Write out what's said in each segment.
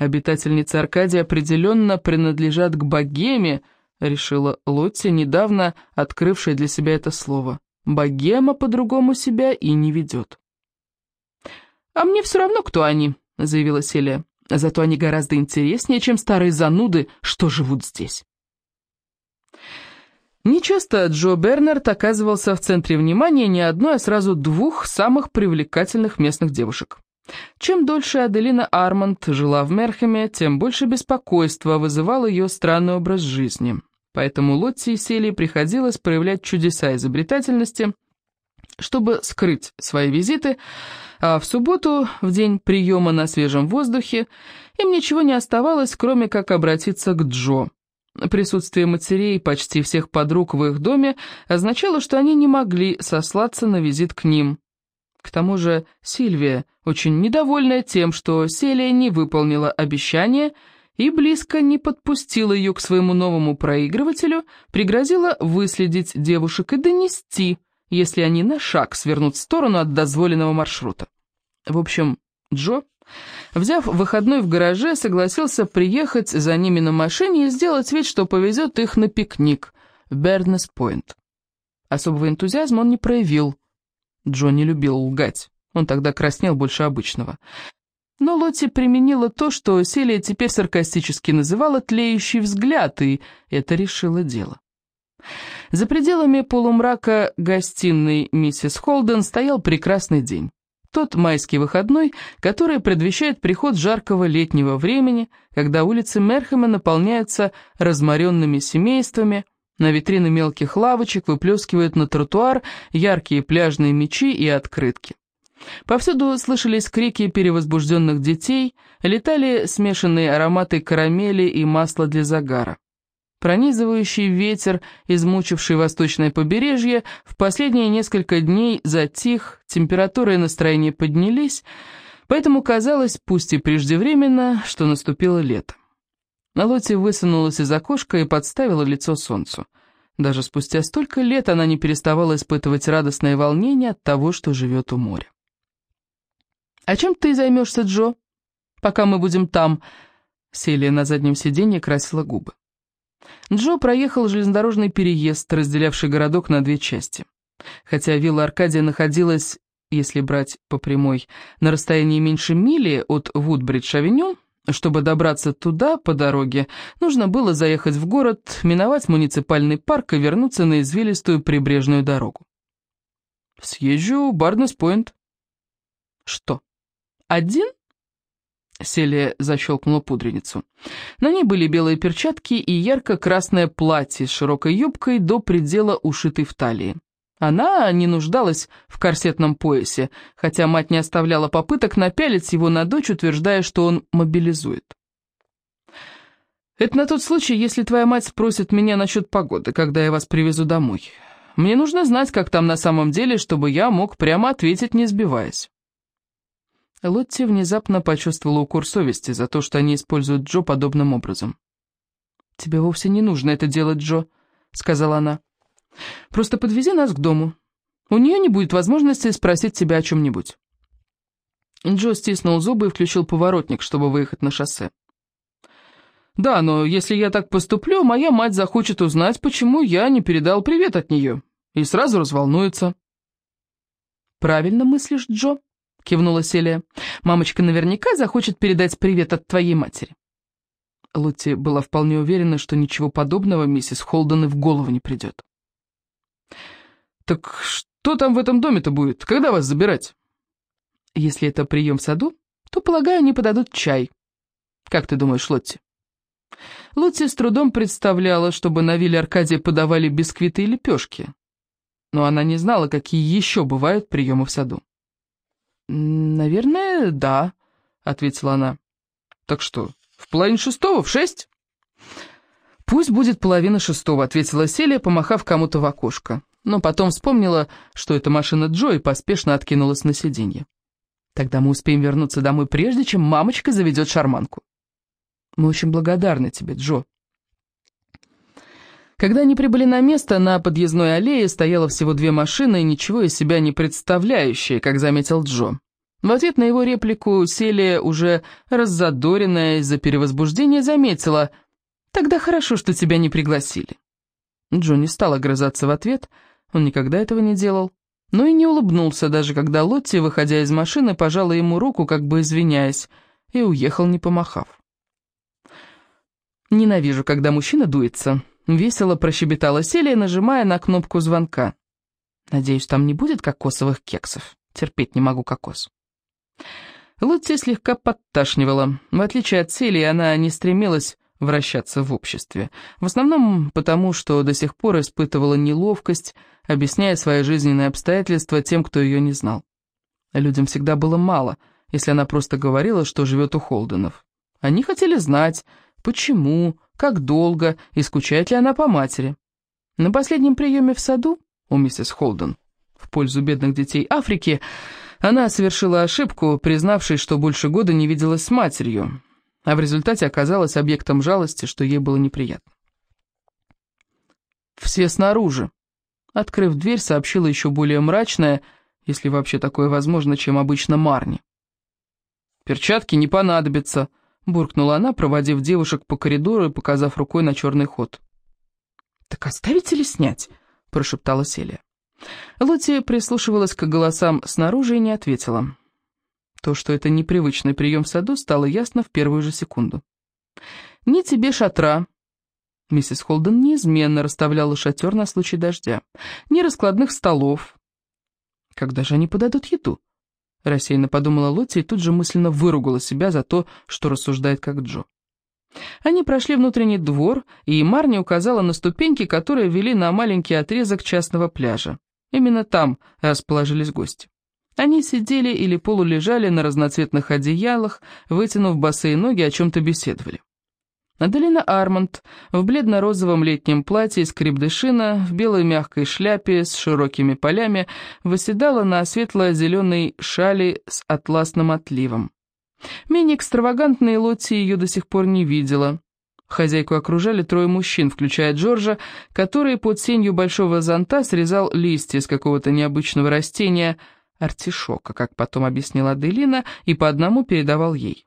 Обитательницы Аркадии определенно принадлежат к богеме, решила Лотти, недавно открывшая для себя это слово. Богема по-другому себя и не ведет. «А мне все равно, кто они», — заявила Селия. «Зато они гораздо интереснее, чем старые зануды, что живут здесь». Нечасто Джо Бернард оказывался в центре внимания не одной, а сразу двух самых привлекательных местных девушек. Чем дольше Аделина Арманд жила в Мерхеме, тем больше беспокойства вызывал ее странный образ жизни. Поэтому Лотти и Селии приходилось проявлять чудеса изобретательности, чтобы скрыть свои визиты, а в субботу, в день приема на свежем воздухе, им ничего не оставалось, кроме как обратиться к Джо. Присутствие матерей почти всех подруг в их доме означало, что они не могли сослаться на визит к ним. К тому же Сильвия, очень недовольная тем, что Селия не выполнила обещание и близко не подпустила ее к своему новому проигрывателю, пригрозила выследить девушек и донести, если они на шаг свернут в сторону от дозволенного маршрута. В общем, Джо, взяв выходной в гараже, согласился приехать за ними на машине и сделать вид, что повезет их на пикник в Бернес-Пойнт. Особого энтузиазма он не проявил. Джо не любил лгать, он тогда краснел больше обычного. Но Лотти применила то, что Селия теперь саркастически называла «тлеющий взгляд», и это решило дело. За пределами полумрака гостиной миссис Холден стоял прекрасный день. Тот майский выходной, который предвещает приход жаркого летнего времени, когда улицы Мерхема наполняются разморенными семействами, на витрины мелких лавочек выплескивают на тротуар яркие пляжные мечи и открытки. Повсюду слышались крики перевозбужденных детей, летали смешанные ароматы карамели и масла для загара. Пронизывающий ветер, измучивший восточное побережье, в последние несколько дней затих, температура и настроение поднялись, поэтому казалось, пусть и преждевременно, что наступило лето. Лотти высунулась из окошка и подставила лицо солнцу. Даже спустя столько лет она не переставала испытывать радостное волнение от того, что живет у моря. «А чем ты займешься, Джо, пока мы будем там?» Селия на заднем сиденье красила губы. Джо проехал железнодорожный переезд, разделявший городок на две части. Хотя вилла Аркадия находилась, если брать по прямой, на расстоянии меньше мили от Вудбридж-авеню, чтобы добраться туда по дороге, нужно было заехать в город, миновать муниципальный парк и вернуться на извилистую прибрежную дорогу. «Съезжу в Барнес-Пойнт». «Что, один?» Селия защелкнула пудреницу. На ней были белые перчатки и ярко-красное платье с широкой юбкой до предела ушитой в талии. Она не нуждалась в корсетном поясе, хотя мать не оставляла попыток напялить его на дочь, утверждая, что он мобилизует. «Это на тот случай, если твоя мать спросит меня насчет погоды, когда я вас привезу домой. Мне нужно знать, как там на самом деле, чтобы я мог прямо ответить, не сбиваясь». Лотти внезапно почувствовала укор совести за то, что они используют Джо подобным образом. «Тебе вовсе не нужно это делать, Джо», — сказала она. «Просто подвези нас к дому. У нее не будет возможности спросить тебя о чем-нибудь». Джо стиснул зубы и включил поворотник, чтобы выехать на шоссе. «Да, но если я так поступлю, моя мать захочет узнать, почему я не передал привет от нее, и сразу разволнуется». «Правильно мыслишь, Джо», — кивнула Селия. «Мамочка наверняка захочет передать привет от твоей матери». Лотти была вполне уверена, что ничего подобного миссис Холден и в голову не придет. «Так что там в этом доме-то будет? Когда вас забирать?» «Если это прием в саду, то, полагаю, они подадут чай. Как ты думаешь, Лотти?» Лотти с трудом представляла, чтобы на вилле Аркадия подавали бисквиты и лепешки. Но она не знала, какие еще бывают приемы в саду. «Наверное, да», — ответила она. «Так что, в половине шестого, в шесть?» «Пусть будет половина шестого», — ответила Селия, помахав кому-то в окошко. Но потом вспомнила, что это машина Джо, и поспешно откинулась на сиденье. «Тогда мы успеем вернуться домой, прежде чем мамочка заведет шарманку». «Мы очень благодарны тебе, Джо», когда они прибыли на место, на подъездной аллее стояло всего две машины, ничего из себя не представляющие, как заметил Джо. В ответ на его реплику Селия, уже раззадоренная из-за перевозбуждения, заметила «Тогда хорошо, что тебя не пригласили». Джонни стал огрызаться в ответ, он никогда этого не делал, но и не улыбнулся, даже когда Лотти, выходя из машины, пожала ему руку, как бы извиняясь, и уехал, не помахав. «Ненавижу, когда мужчина дуется», — весело прощебетала Селия, нажимая на кнопку звонка. «Надеюсь, там не будет кокосовых кексов. Терпеть не могу кокос». Лотти слегка подташнивала. В отличие от Селии, она не стремилась вращаться в обществе. В основном потому, что до сих пор испытывала неловкость, объясняя свои жизненные обстоятельства тем, кто ее не знал. Людям всегда было мало, если она просто говорила, что живет у Холденов. Они хотели знать, почему, как долго и скучает ли она по матери. На последнем приеме в саду у миссис Холден в пользу бедных детей Африки она совершила ошибку, признавшись, что больше года не виделась с матерью, а в результате оказалась объектом жалости, что ей было неприятно. «Все снаружи», — открыв дверь, сообщила еще более мрачная, если вообще такое возможно, чем обычно Марни. «Перчатки не понадобятся», — буркнула она, проводив девушек по коридору и показав рукой на черный ход. «Так оставите ли снять?» — прошептала Селия. Лотти прислушивалась к голосам снаружи и не ответила. То, что это непривычный прием в саду, стало ясно в первую же секунду. «Ни тебе шатра». Миссис Холден неизменно расставляла шатер на случай дождя. «Ни раскладных столов». «Когда же они подадут еду?» Рассеянно подумала Лотти и тут же мысленно выругала себя за то, что рассуждает как Джо. Они прошли внутренний двор, и Марни указала на ступеньки, которые вели на маленький отрезок частного пляжа. Именно там расположились гости. Они сидели или полулежали на разноцветных одеялах, вытянув босые ноги, о чем-то беседовали. Аделина Арманд в бледно-розовом летнем платье из крепдышина, в белой мягкой шляпе с широкими полями, восседала на светло-зеленой шали с атласным отливом. Менее экстравагантной Лотти ее до сих пор не видела. Хозяйку окружали трое мужчин, включая Джорджа, который под сенью большого зонта срезал листья из какого-то необычного растения – артишока, как потом объяснила Аделина, и по одному передавал ей.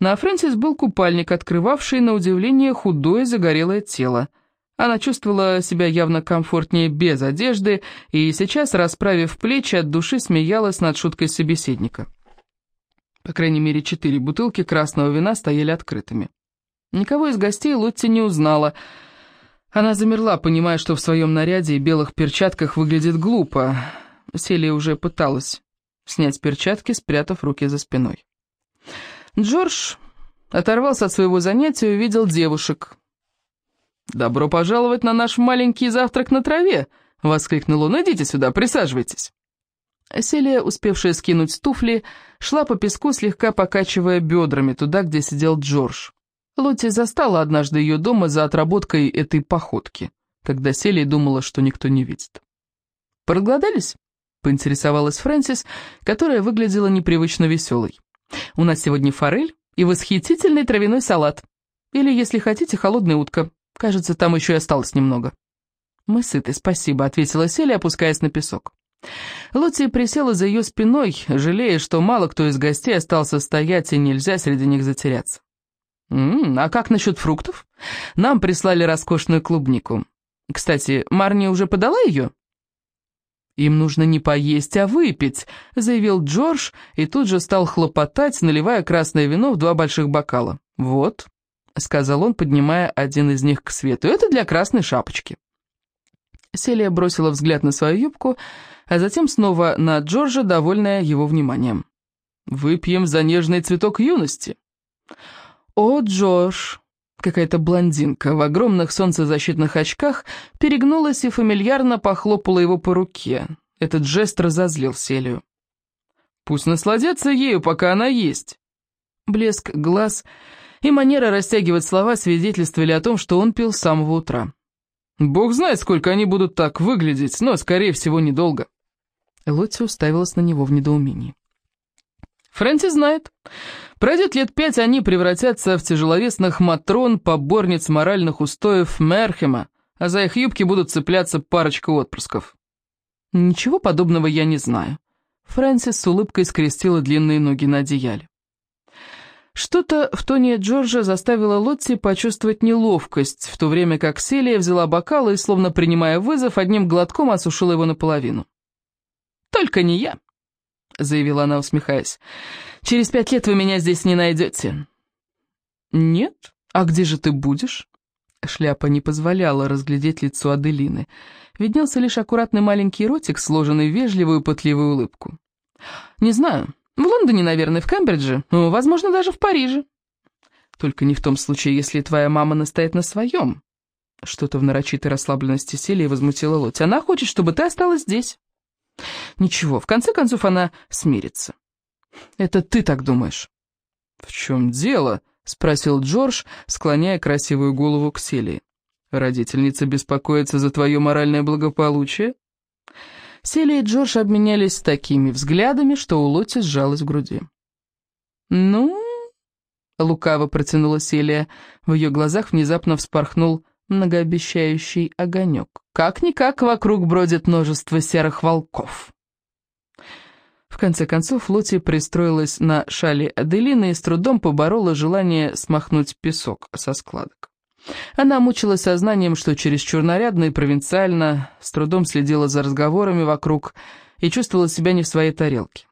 На Фрэнсис был купальник, открывавший, на удивление, худое загорелое тело. Она чувствовала себя явно комфортнее без одежды, и сейчас, расправив плечи, от души смеялась над шуткой собеседника. По крайней мере, четыре бутылки красного вина стояли открытыми. Никого из гостей Лотти не узнала. Она замерла, понимая, что в своем наряде и белых перчатках выглядит глупо. Селия уже пыталась снять перчатки, спрятав руки за спиной. Джордж оторвался от своего занятия и увидел девушек. «Добро пожаловать на наш маленький завтрак на траве!» — воскликнул он. «Идите сюда, присаживайтесь!» Селия, успевшая скинуть туфли, шла по песку, слегка покачивая бедрами туда, где сидел Джордж. Лотти застала однажды ее дома за отработкой этой походки, когда Селия думала, что никто не видит. «Проголодались?» Поинтересовалась Фрэнсис, которая выглядела непривычно веселой. «У нас сегодня форель и восхитительный травяной салат. Или, если хотите, холодная утка. Кажется, там еще и осталось немного». «Мы сыты, спасибо», — ответила Селия, опускаясь на песок. Лотти присела за ее спиной, жалея, что мало кто из гостей остался стоять, и нельзя среди них затеряться. «М -м, «А как насчет фруктов? Нам прислали роскошную клубнику. Кстати, Марни уже подала ее?» «Им нужно не поесть, а выпить», — заявил Джордж и тут же стал хлопотать, наливая красное вино в два больших бокала. «Вот», — сказал он, поднимая один из них к свету, — «это для красной шапочки». Селия бросила взгляд на свою юбку, а затем снова на Джорджа, довольная его вниманием. «Выпьем за нежный цветок юности». «О, Джордж!» Какая-то блондинка в огромных солнцезащитных очках перегнулась и фамильярно похлопала его по руке. Этот жест разозлил Селию. «Пусть насладятся ею, пока она есть». Блеск глаз и манера растягивать слова свидетельствовали о том, что он пил с самого утра. «Бог знает, сколько они будут так выглядеть, но, скорее всего, недолго». Лотти уставилась на него в недоумении. Фрэнси знает. Пройдет лет пять, они превратятся в тяжеловесных матрон, поборниц моральных устоев Мерхема, а за их юбки будут цепляться парочка отпрысков. Ничего подобного я не знаю. Фрэнсис с улыбкой скрестила длинные ноги на одеяле. Что-то в тоне Джорджа заставило Лотти почувствовать неловкость, в то время как Селия взяла бокал и, словно принимая вызов, одним глотком осушила его наполовину. «Только не я», — заявила она, усмехаясь. «Через пять лет вы меня здесь не найдете». «Нет? А где же ты будешь?» Шляпа не позволяла разглядеть лицо Аделины. Виднелся лишь аккуратный маленький ротик, сложенный в вежливую пытливую улыбку. «Не знаю. В Лондоне, наверное, в Кембридже, ну, возможно, даже в Париже. Только не в том случае, если твоя мама настоит на своем. Что-то в нарочитой расслабленности Селии возмутила Лоть. Она хочет, чтобы ты осталась здесь. Ничего, в конце концов она смирится. Это ты так думаешь? В чем дело? Спросил Джордж, склоняя красивую голову к Селии. Родительница беспокоится за твое моральное благополучие? Селия и Джордж обменялись такими взглядами, что у Лотти сжалась в груди. «Ну...» — лукаво протянула Селия. В ее глазах внезапно вспорхнул многообещающий огонек. «Как-никак вокруг бродит множество серых волков». В конце концов, Лотти пристроилась на шале Аделины и с трудом поборола желание смахнуть песок со складок. Она мучилась сознанием, что чересчур нарядно и провинциально, с трудом следила за разговорами вокруг и чувствовала себя не в своей тарелке.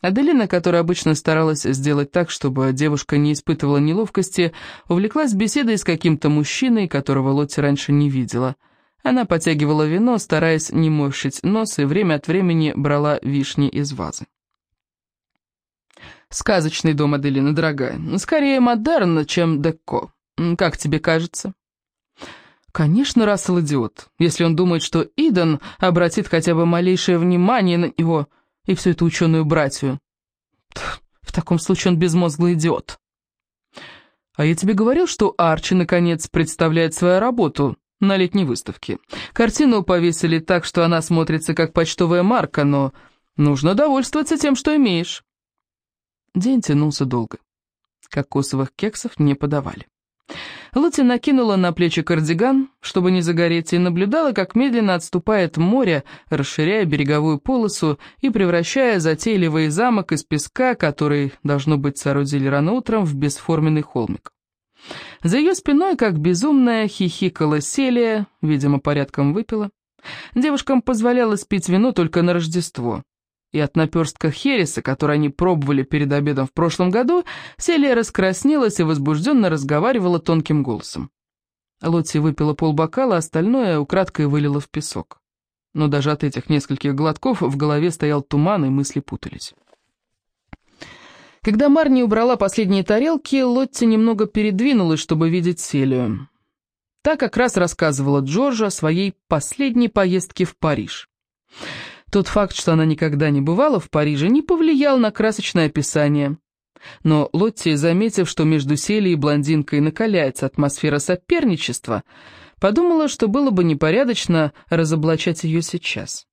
Аделина, которая обычно старалась сделать так, чтобы девушка не испытывала неловкости, увлеклась беседой с каким-то мужчиной, которого Лотти раньше не видела. Она потягивала вино, стараясь не морщить нос, и время от времени брала вишни из вазы. «Сказочный дом, Аделина, дорогая. Скорее модерн, чем деко. Как тебе кажется?» «Конечно, Рассел идиот, если он думает, что Иден обратит хотя бы малейшее внимание на него и всю эту ученую братью. В таком случае он безмозглый идиот». «А я тебе говорил, что Арчи, наконец, представляет свою работу на летней выставке. Картину повесили так, что она смотрится как почтовая марка, но нужно довольствоваться тем, что имеешь». День тянулся долго. Кокосовых кексов не подавали. Лути накинула на плечи кардиган, чтобы не загореть, и наблюдала, как медленно отступает море, расширяя береговую полосу и превращая затейливый замок из песка, который, должно быть, соорудили рано утром, в бесформенный холмик. За ее спиной, как безумная, хихикала Селия, видимо, порядком выпила. Девушкам позволялось пить вино только на Рождество и от наперстка хереса, который они пробовали перед обедом в прошлом году, Селия раскраснелась и возбужденно разговаривала тонким голосом. Лотти выпила полбокала, остальное украдкой вылила в песок. Но даже от этих нескольких глотков в голове стоял туман, и мысли путались. Когда Марни убрала последние тарелки, Лотти немного передвинулась, чтобы видеть Селию. Та как раз рассказывала Джорджу о своей последней поездке в Париж. Тот факт, что она никогда не бывала в Париже, не повлиял на красочное описание. Но Лотти, заметив, что между Селей и блондинкой накаляется атмосфера соперничества, подумала, что было бы непорядочно разоблачать ее сейчас.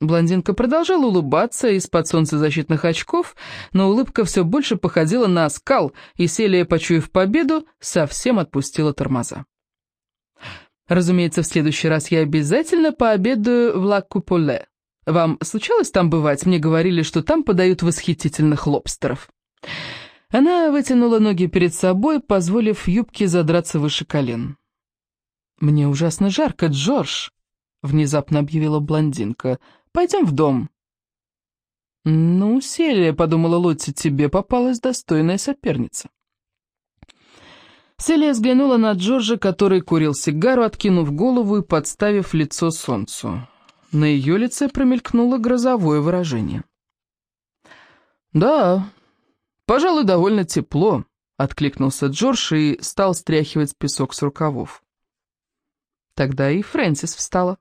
Блондинка продолжала улыбаться из-под солнцезащитных очков, но улыбка все больше походила на оскал, и Селия, почуяв победу, совсем отпустила тормоза. «Разумеется, в следующий раз я обязательно пообедаю в Ла Куполе», вам случалось там бывать? Мне говорили, что там подают восхитительных лобстеров». Она вытянула ноги перед собой, позволив юбке задраться выше колен. «Мне ужасно жарко, Джордж», — внезапно объявила блондинка. «Пойдем в дом». «Ну, Селия», — подумала Лотти, — «тебе попалась достойная соперница». Селия взглянула на Джорджа, который курил сигару, откинув голову и подставив лицо солнцу. На ее лице промелькнуло грозовое выражение. «Да, пожалуй, довольно тепло», — откликнулся Джордж и стал стряхивать песок с рукавов. Тогда и Фрэнсис встала.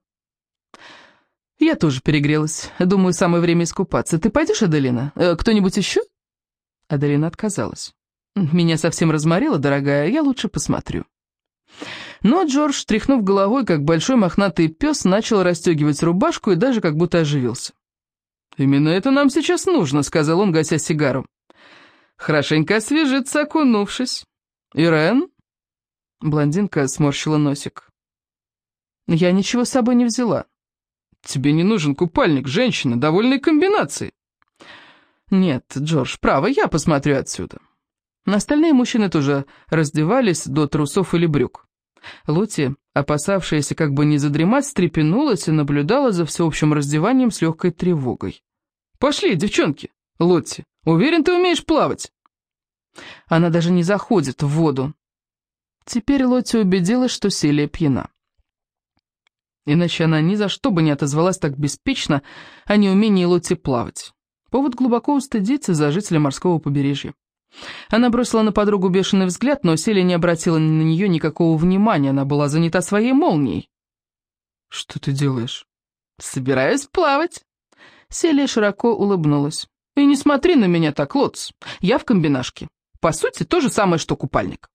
«Я тоже перегрелась. Думаю, самое время искупаться. Ты пойдешь, Аделина? Э, Кто-нибудь еще?» Аделина отказалась. «Меня совсем разморило, дорогая, я лучше посмотрю». Но Джордж, тряхнув головой, как большой мохнатый пес, начал расстегивать рубашку и даже как будто оживился. «Именно это нам сейчас нужно», — сказал он, гася сигару. «Хорошенько освежиться, окунувшись. Ирен?» Блондинка сморщила носик. «Я ничего с собой не взяла». «Тебе не нужен купальник, женщина, довольной комбинацией». «Нет, Джордж, право, я посмотрю отсюда». Остальные мужчины тоже раздевались до трусов или брюк. Лотти, опасавшаяся как бы не задремать, встрепенулась и наблюдала за всеобщим раздеванием с легкой тревогой. «Пошли, девчонки! Лотти, уверен, ты умеешь плавать?» Она даже не заходит в воду. Теперь Лотти убедилась, что Селия пьяна. Иначе она ни за что бы не отозвалась так беспечно о неумении Лотти плавать. Повод глубоко устыдиться за жителя морского побережья. Она бросила на подругу бешеный взгляд, но Селия не обратила на нее никакого внимания, она была занята своей молнией. «Что ты делаешь?» «Собираюсь плавать». Селия широко улыбнулась. «И не смотри на меня так, Лотс, я в комбинашке. По сути, то же самое, что купальник».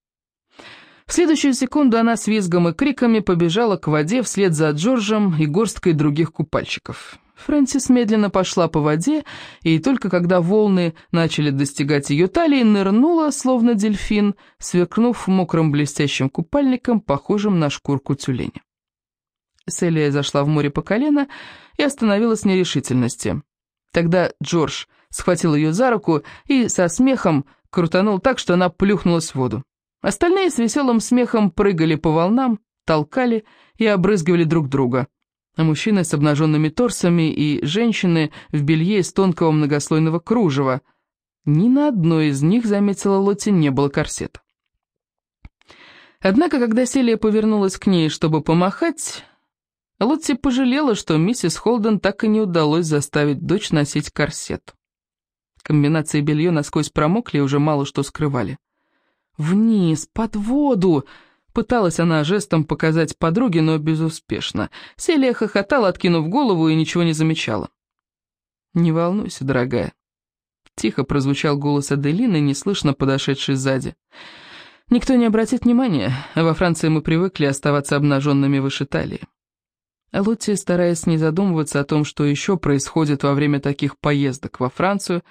В следующую секунду она с визгом и криками побежала к воде вслед за Джорджем и горсткой других купальщиков. Фрэнсис медленно пошла по воде, и только когда волны начали достигать ее талии, нырнула, словно дельфин, сверкнув мокрым блестящим купальником, похожим на шкурку тюленя. Селия зашла в море по колено и остановилась в нерешительности. Тогда Джордж схватил ее за руку и со смехом крутанул так, что она плюхнулась в воду. Остальные с веселым смехом прыгали по волнам, толкали и обрызгивали друг друга а мужчины с обнаженными торсами и женщины в белье из тонкого многослойного кружева. Ни на одной из них, заметила Лотти, не было корсета. Однако, когда Селия повернулась к ней, чтобы помахать, Лотти пожалела, что миссис Холден так и не удалось заставить дочь носить корсет. Комбинации белье насквозь промокли и уже мало что скрывали. «Вниз, под воду!» Пыталась она жестом показать подруге, но безуспешно. Селия хохотала, откинув голову, и ничего не замечала. «Не волнуйся, дорогая». Тихо прозвучал голос Аделины, неслышно подошедший сзади. «Никто не обратит внимания. Во Франции мы привыкли оставаться обнаженными выше талии». Лотти, стараясь не задумываться о том, что еще происходит во время таких поездок во Францию,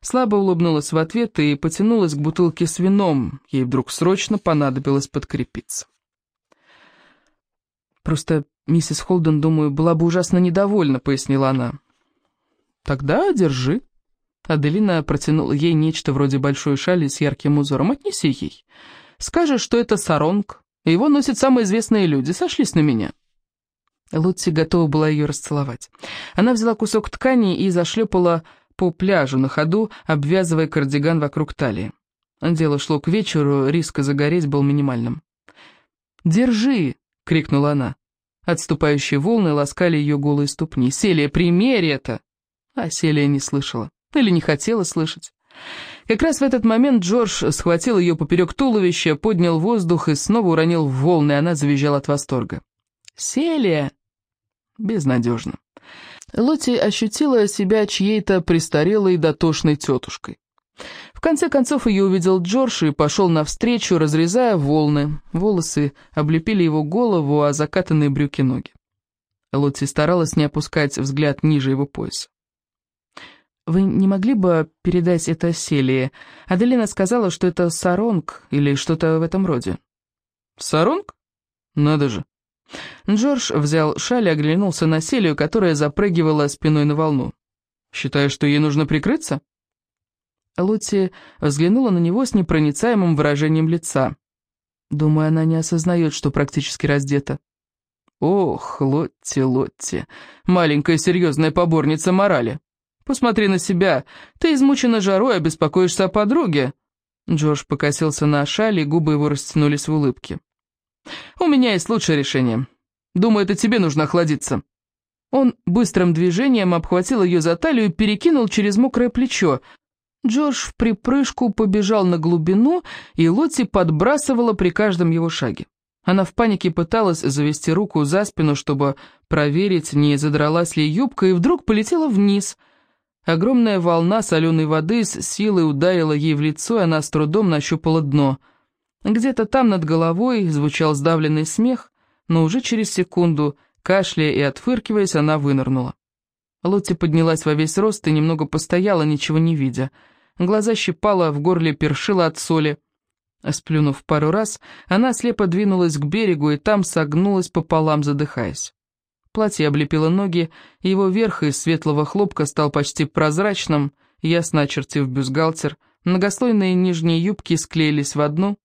слабо улыбнулась в ответ и потянулась к бутылке с вином. Ей вдруг срочно понадобилось подкрепиться. «Просто миссис Холден, думаю, была бы ужасно недовольна», — пояснила она. «Тогда держи». Аделина протянула ей нечто вроде большой шали с ярким узором. «Отнеси ей. Скажешь, что это саронг. Его носят самые известные люди. Сошлись на меня». Лутси готова была ее расцеловать. Она взяла кусок ткани и зашлепала по пляжу на ходу, обвязывая кардиган вокруг талии. Дело шло к вечеру, риска загореть был минимальным. «Держи!» — крикнула она. Отступающие волны ласкали ее голые ступни. «Селия, примерь это!» А Селия не слышала. Или не хотела слышать. Как раз в этот момент Джордж схватил ее поперек туловища, поднял воздух и снова уронил в волны, и она завизжала от восторга. «Селия!» Безнадежно. Лотти ощутила себя чьей-то престарелой дотошной тетушкой. В конце концов ее увидел Джордж и пошел навстречу, разрезая волны. Волосы облепили его голову, а закатанные брюки ноги. Лотти старалась не опускать взгляд ниже его пояса. «Вы не могли бы передать это Селии? Аделина сказала, что это саронг или что-то в этом роде». «Саронг? Надо же. Джордж взял шаль и оглянулся на Селию, которая запрыгивала спиной на волну. «Считаешь, что ей нужно прикрыться?» Лотти взглянула на него с непроницаемым выражением лица. Думаю, она не осознает, что практически раздета. «Ох, Лотти, Лотти, маленькая серьезная поборница морали. Посмотри на себя, ты измучена жарой, а беспокоишься о подруге». Джордж покосился на шаль, и губы его растянулись в улыбке. «У меня есть лучшее решение. Думаю, это тебе нужно охладиться». Он быстрым движением обхватил ее за талию и перекинул через мокрое плечо. Джордж в припрыжку побежал на глубину, и Лотти подбрасывала при каждом его шаге. Она в панике пыталась завести руку за спину, чтобы проверить, не задралась ли юбка, и вдруг полетела вниз. Огромная волна соленой воды с силой ударила ей в лицо, и она с трудом нащупала дно — где-то там над головой звучал сдавленный смех, но уже через секунду, кашляя и отфыркиваясь, она вынырнула. Лотти поднялась во весь рост и немного постояла, ничего не видя. Глаза щипала, в горле першила от соли. Сплюнув пару раз, она слепо двинулась к берегу и там согнулась пополам, задыхаясь. Платье облепило ноги, его верх из светлого хлопка стал почти прозрачным, ясно очертив бюстгальтер, многослойные нижние юбки склеились в одну.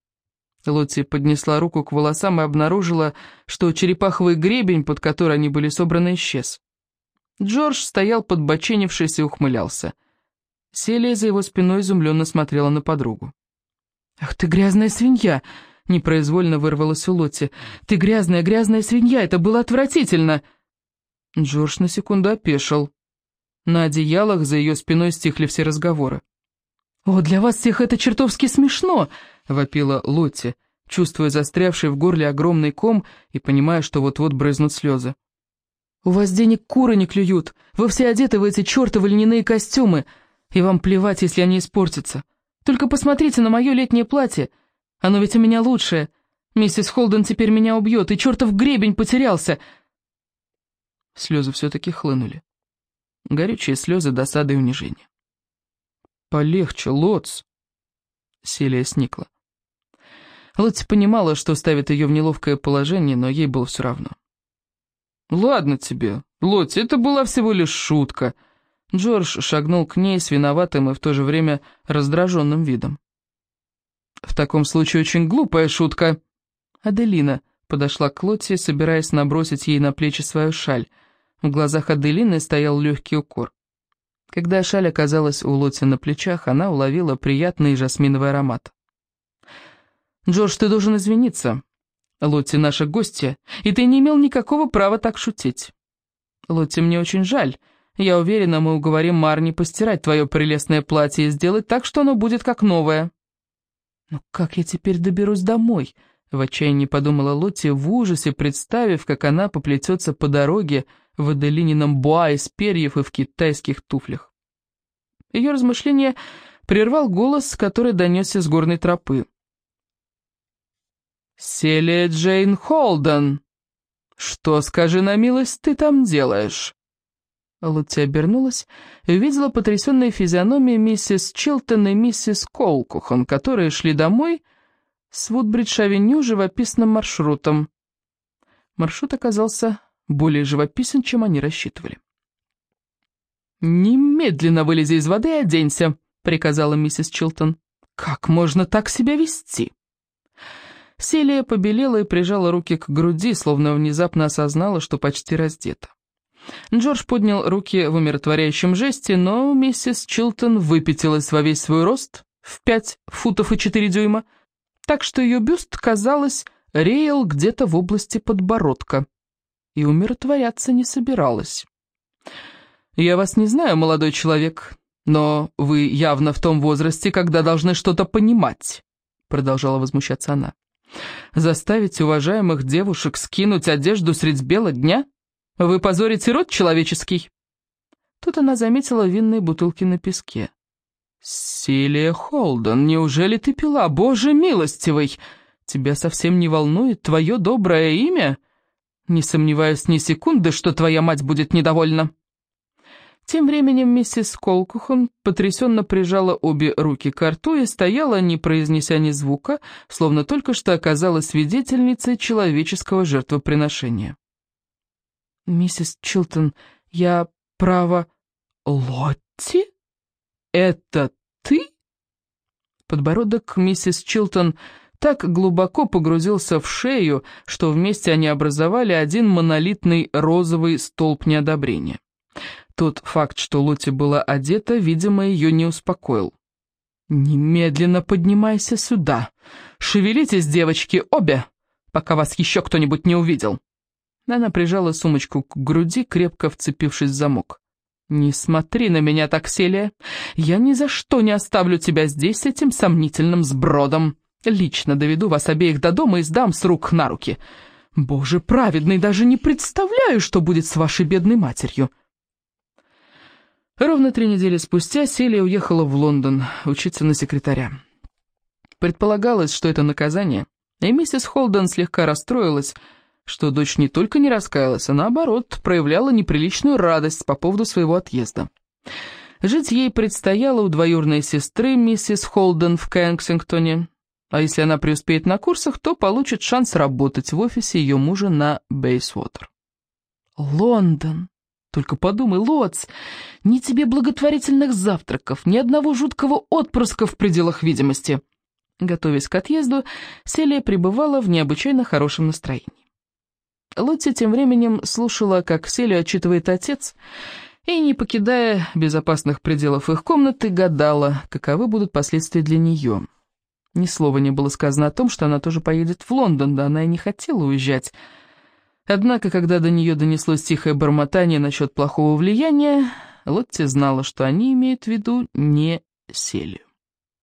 Лотти поднесла руку к волосам и обнаружила, что черепаховый гребень, под который они были собраны, исчез. Джордж стоял подбоченившись и ухмылялся. Селия за его спиной изумленно смотрела на подругу. «Ах ты грязная свинья!» — непроизвольно вырвалась у Лотти. «Ты грязная, грязная свинья! Это было отвратительно!» Джордж на секунду опешил. На одеялах за ее спиной стихли все разговоры. «О, для вас всех это чертовски смешно!» — вопила Лотти, чувствуя застрявший в горле огромный ком и понимая, что вот-вот брызнут слезы. «У вас денег куры не клюют, вы все одеты в эти чертовы льняные костюмы, и вам плевать, если они испортятся. Только посмотрите на мое летнее платье, оно ведь у меня лучшее. Миссис Холден теперь меня убьет, и чертов гребень потерялся!» Слезы все-таки хлынули. Горючие слезы досады и унижения. «Полегче, Лотс!» Селия сникла. Лотти понимала, что ставит ее в неловкое положение, но ей было все равно. «Ладно тебе, Лотти, это была всего лишь шутка». Джордж шагнул к ней с виноватым и в то же время раздраженным видом. «В таком случае очень глупая шутка». Аделина подошла к Лотти, собираясь набросить ей на плечи свою шаль. В глазах Аделины стоял легкий укор. Когда шаль оказалась у Лотти на плечах, она уловила приятный жасминовый аромат. «Джордж, ты должен извиниться. Лотти наша гостья, и ты не имел никакого права так шутить. Лотти, мне очень жаль. Я уверена, мы уговорим Марни постирать твое прелестное платье и сделать так, что оно будет как новое». «Но как я теперь доберусь домой?» В отчаянии подумала Лотти, в ужасе представив, как она поплетется по дороге в Аделинином буа из перьев и в китайских туфлях. Ее размышление прервал голос, который донесся с горной тропы. «Селия Джейн Холден! Что, скажи на милость, ты там делаешь?» Лотти обернулась и увидела потрясенные физиономии миссис Чилтон и миссис Колкухон, которые шли домой с Вудбридж-авеню живописным маршрутом. Маршрут оказался более живописен, чем они рассчитывали. «Немедленно вылези из воды и оденься», — приказала миссис Чилтон. «Как можно так себя вести?» Селия побелела и прижала руки к груди, словно внезапно осознала, что почти раздета. Джордж поднял руки в умиротворяющем жесте, но миссис Чилтон выпятилась во весь свой рост в пять футов и четыре дюйма, так что ее бюст, казалось, реял где-то в области подбородка, и умиротворяться не собиралась. «Я вас не знаю, молодой человек, но вы явно в том возрасте, когда должны что-то понимать», — продолжала возмущаться она. Заставить уважаемых девушек скинуть одежду средь бела дня? Вы позорите род человеческий?» Тут она заметила винные бутылки на песке. «Силия Холден, неужели ты пила? Боже милостивый! Тебя совсем не волнует твое доброе имя? Не сомневаюсь ни секунды, что твоя мать будет недовольна». Тем временем миссис Колкухон потрясенно прижала обе руки к рту и стояла, не произнеся ни звука, словно только что оказалась свидетельницей человеческого жертвоприношения. «Миссис Чилтон, я право...» «Лотти? Это ты?» Подбородок миссис Чилтон так глубоко погрузился в шею, что вместе они образовали один монолитный розовый столб неодобрения. Тот факт, что Лоти была одета, видимо, ее не успокоил. «Немедленно поднимайся сюда. Шевелитесь, девочки, обе, пока вас еще кто-нибудь не увидел». Она прижала сумочку к груди, крепко вцепившись в замок. «Не смотри на меня так, Селия. Я ни за что не оставлю тебя здесь с этим сомнительным сбродом. Лично доведу вас обеих до дома и сдам с рук на руки. Боже праведный, даже не представляю, что будет с вашей бедной матерью». Ровно три недели спустя Селия уехала в Лондон учиться на секретаря. Предполагалось, что это наказание, и миссис Холден слегка расстроилась, что дочь не только не раскаялась, а наоборот, проявляла неприличную радость по поводу своего отъезда. Жить ей предстояло у двоюрной сестры миссис Холден в Кенсингтоне, а если она преуспеет на курсах, то получит шанс работать в офисе ее мужа на Бейсвотер. Лондон! Только подумай, Лоц, ни тебе благотворительных завтраков, ни одного жуткого отпрыска в пределах видимости. Готовясь к отъезду, Селия пребывала в необычайно хорошем настроении. Лотти тем временем слушала, как Селию отчитывает отец, и, не покидая безопасных пределов их комнаты, гадала, каковы будут последствия для нее. Ни слова не было сказано о том, что она тоже поедет в Лондон, да она и не хотела уезжать. Однако, когда до нее донеслось тихое бормотание насчет плохого влияния, Лотти знала, что они имеют в виду не Селию.